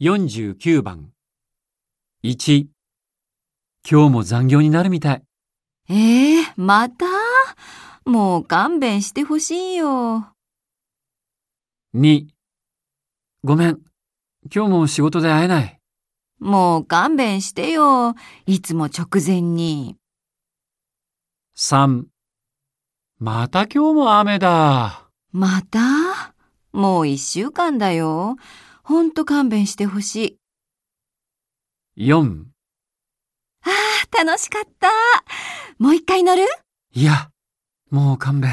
49番。1。今日も残業になるみたい。ええまた？もう勘弁してほしいよ。2。ごめん。今日も仕事で会えない。もう勘弁してよ。いつも直前に。3。また今日も雨だ。また？もう一週間だよ。ほんと勘弁してほしい。4。楽しかった。もう一回乗る？いや、もう勘弁。